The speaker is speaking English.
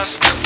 love.